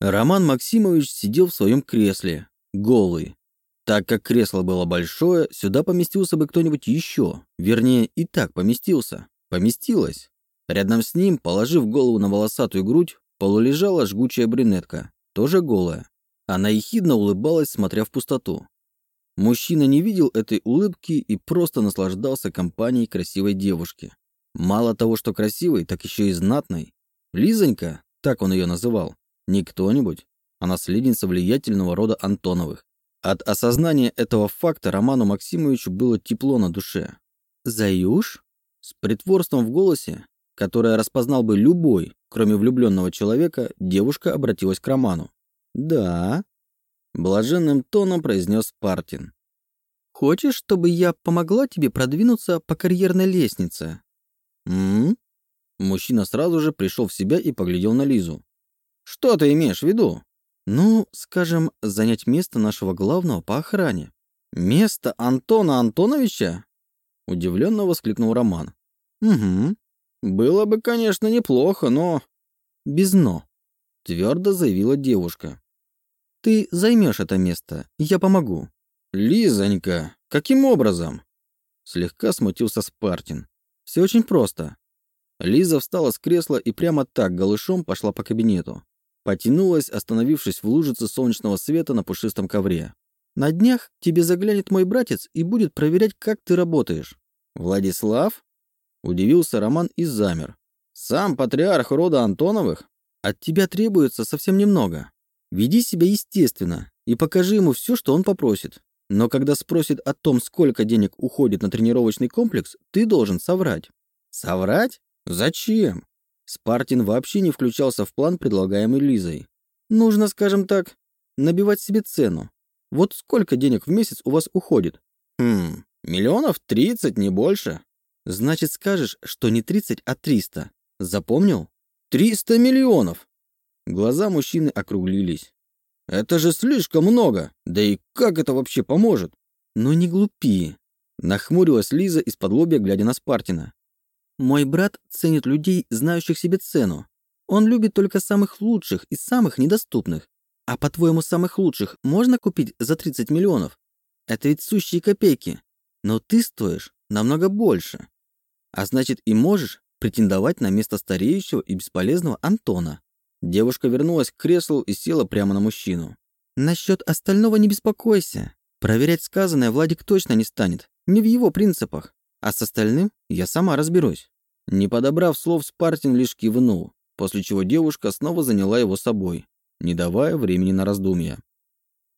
Роман Максимович сидел в своем кресле, голый. Так как кресло было большое, сюда поместился бы кто-нибудь еще. Вернее, и так поместился. Поместилось. Рядом с ним, положив голову на волосатую грудь, полулежала жгучая брюнетка, тоже голая. Она ехидно улыбалась, смотря в пустоту. Мужчина не видел этой улыбки и просто наслаждался компанией красивой девушки. Мало того, что красивой, так еще и знатной. Лизонька, так он ее называл, не кто-нибудь, а наследница влиятельного рода Антоновых. От осознания этого факта Роману Максимовичу было тепло на душе. «Заюш?» С притворством в голосе, которое распознал бы любой, кроме влюбленного человека, девушка обратилась к Роману. «Да?» Блаженным тоном произнес Партин. «Хочешь, чтобы я помогла тебе продвинуться по карьерной лестнице?» «М?», Мужчина сразу же пришел в себя и поглядел на Лизу. Что ты имеешь в виду? Ну, скажем, занять место нашего главного по охране. Место Антона Антоновича? Удивленно воскликнул Роман. Угу. Было бы, конечно, неплохо, но... Без «но», твердо заявила девушка. Ты займешь это место, я помогу. Лизонька, каким образом? Слегка смутился Спартин. Все очень просто. Лиза встала с кресла и прямо так голышом пошла по кабинету. Потянулась, остановившись в лужице солнечного света на пушистом ковре. «На днях тебе заглянет мой братец и будет проверять, как ты работаешь». «Владислав?» Удивился Роман и замер. «Сам патриарх рода Антоновых? От тебя требуется совсем немного. Веди себя естественно и покажи ему все, что он попросит. Но когда спросит о том, сколько денег уходит на тренировочный комплекс, ты должен соврать». «Соврать? Зачем?» Спартин вообще не включался в план, предлагаемый Лизой. Нужно, скажем так, набивать себе цену. Вот сколько денег в месяц у вас уходит? Хм, миллионов тридцать, не больше. Значит, скажешь, что не тридцать, а триста. Запомнил? Триста миллионов! Глаза мужчины округлились. Это же слишком много. Да и как это вообще поможет? Ну не глупи. Нахмурилась Лиза из-под лобья, глядя на Спартина. Мой брат ценит людей, знающих себе цену. Он любит только самых лучших и самых недоступных. А по-твоему, самых лучших можно купить за 30 миллионов? Это ведь сущие копейки. Но ты стоишь намного больше. А значит, и можешь претендовать на место стареющего и бесполезного Антона. Девушка вернулась к креслу и села прямо на мужчину. Насчет остального не беспокойся. Проверять сказанное Владик точно не станет. Не в его принципах. А с остальным я сама разберусь. Не подобрав слов, Спартин лишь кивнул, после чего девушка снова заняла его собой, не давая времени на раздумья.